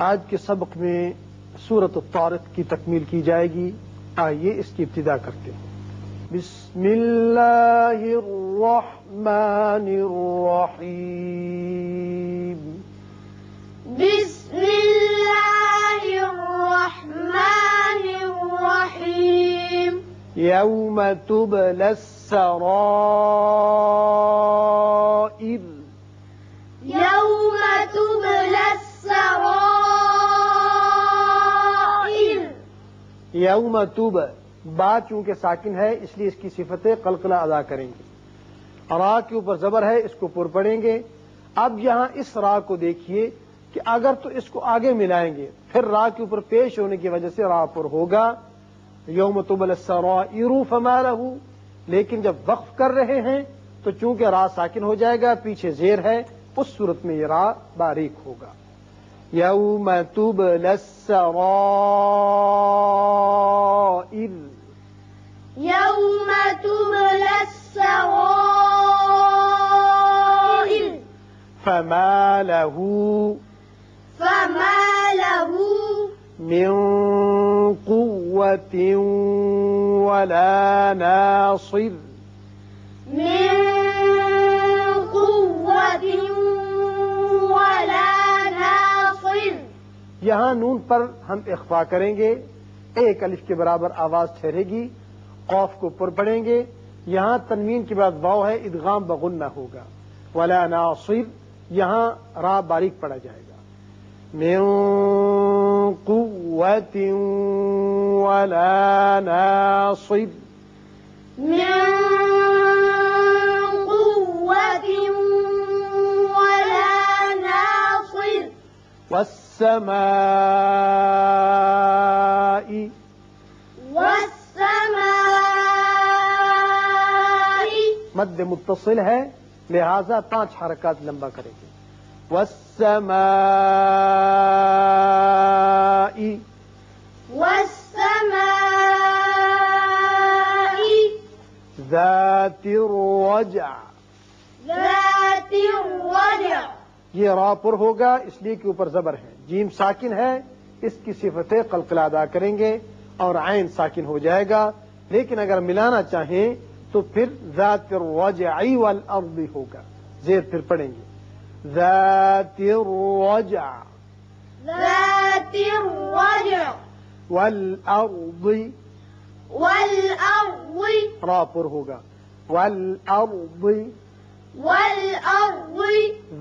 آج کے سبق میں سورت الطارق کی تکمیل کی جائے گی۔ آئیے اس کی ابتدا کرتے ہیں۔ بسم اللہ الرحمن الرحیم۔ بسم الله الرحمن الرحيم يوم تبلى السرائر۔ یوم تب با چونکہ ساکن ہے، اس لیے اس کی صفتیں قلقلہ ادا کریں گے۔ را کے اوپر زبر ہے، اس کو پر پڑیں گے۔ اب یہاں اس را کو دیکھیے کہ اگر تو اس کو آگے ملائیں گے، پھر را کے اوپر پیش ہونے کی وجہ سے را پر ہوگا۔ یوم تبل السرائر فما له لیکن جب وقف کر رہے ہیں، تو چونکہ را ساکن ہو جائے گا، پیچھے زیر ہے، اس صورت میں یہ را باریک ہوگا۔ یوم تبل السرائر يوم تبلى السرائر فما له فما له من قوة ولا ناصر من یہاں نون پر ہم اخفا کریں گے۔ ایک الف کے برابر آواز ٹھہرے گی۔ قوف کو پر پڑیں گے۔ یہاں تنوین کے بعد واؤ ہے ادغام بغنہ ہوگا۔ ولا ناصر یہاں را باریک پڑا جائے گا۔ من قوة ولا ناصر۔ من قوة ولا ناصر۔ والسماء والسماء. مد متصل ہے لہذا پانچ حرکات لمبا کریں گے. والسماء. والسماء. ذات الرجع. ذات الرجع. یہ را پر ہوگا اس لیے کہ اوپر زبر ہے۔ جیم ساکن ہے اس کی صفتیں قلقلہ ادا کریں گے اور عین ساکن ہو جائے گا۔ لیکن اگر ملانا چاہیں تو پھر ذات الرجع والارض ہوگا۔ زیر پھر پڑیں گے۔ ذات الرجع۔ ذات الرجع۔ والارض۔ والأرض را پر ہوگا۔ والارض۔ والأرض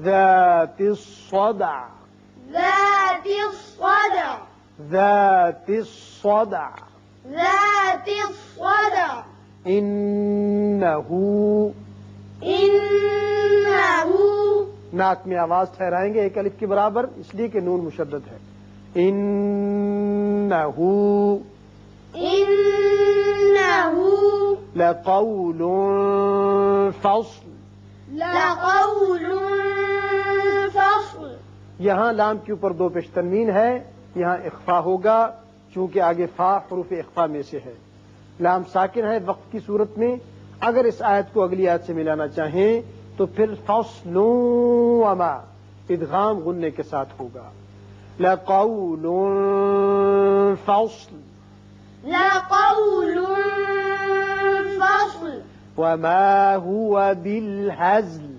ذات الصدع. ذات الصدع. ذات الصدع. ذات الصدع. انه إنه ناک میں آواز ٹھہرائیں گے ایک الف کے برابر اس لیے کہ نون مشدد ہے. انه إنه لقول فصل. لقول فصل. یہاں لام کے اوپر دو پیش تنوین ہے یہاں اخفا ہوگا چونکہ آگے فا حروف اخفا میں سے ہے۔ لام ساکن ہے وقت کی صورت میں اگر اس آیت کو اگلی آیت سے ملانا چاہیں تو پھر فصل وما ادغام غننے کے ساتھ ہوگا۔ لقول فصل. لقول فصل. وما هو بالهزل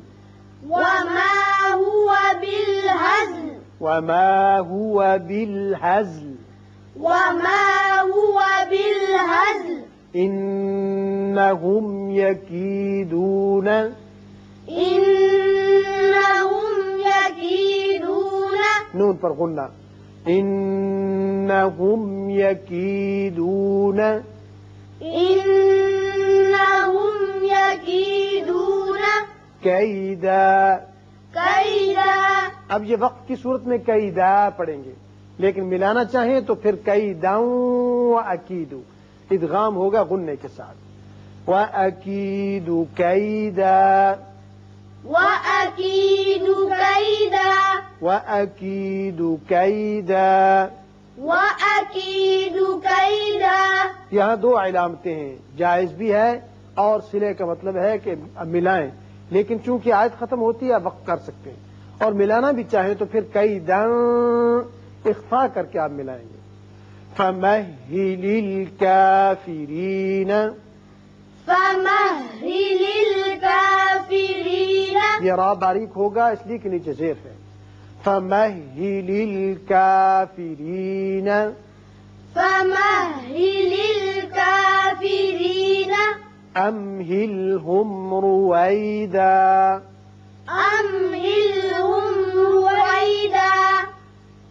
وما هو بالهزل وما هو بالهزل وما هو بالهزل إنهم يكيدون إنهم يكيدون نون پر غنہ إنهم يكيدون إنهم يكيدون كيدا كيدا اب یہ وقت کی صورت میں کیدا پڑھیں گے۔ لیکن ملانا چاہیں تو پھر کئی داؤں اکیدو ادغام ہوگا غننے کے ساتھ۔ و اکیدو کیدا۔ وأكيد كيدا و اکیدو کیدا۔ وأكيد كيدا یہاں دو علامتیں ہیں۔ جائز بھی ہے اور سلے کا مطلب ہے کہ ملائیں۔ لیکن چونکہ آیت ختم ہوتی ہے وقت کر سکتے ہیں۔ اور ملانا بھی چاہیں تو پھر کئی دن اخفا کر کے آپ ملائیں گے۔ فمهل الكافرین فمهل الكافرين۔ یہ را باریک ہوگا اس لیے کہ نیچے زیر ہے۔ فمهل الكافرین فمهل الكافرين۔ امهلهم رویدا أمهلهم رويدا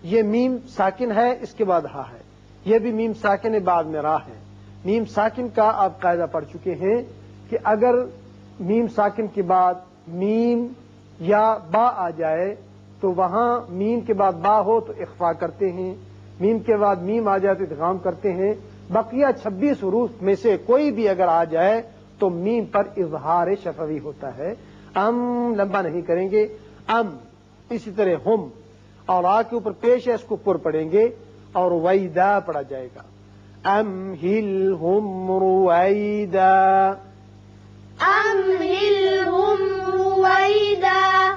یہ میم ساکن ہے اس کے بعد ہا ہے۔ یہ بھی میم ساکن بعد میں راہ ہے۔ میم ساکن کا آپ قاعدہ پڑھ چکے ہیں کہ اگر میم ساکن کے بعد میم یا با آ جائے تو وہاں میم کے بعد با ہو تو اخفا کرتے ہیں۔ میم کے بعد میم آ جائے تو ادغام کرتے ہیں۔ بقیہ چھبیس حروف میں سے کوئی بھی اگر آ جائے تو میم پر اظہار شفوی ہوتا ہے۔ ام لمبا نہیں کریں گے۔ ام اسی طرح ہم اور آ کے اوپر پیش ہے، اس کو پر پڑیں گے اور ویدا پڑا جائے گا۔ ام ہل ہم رویدا ام ہل ہم رویدا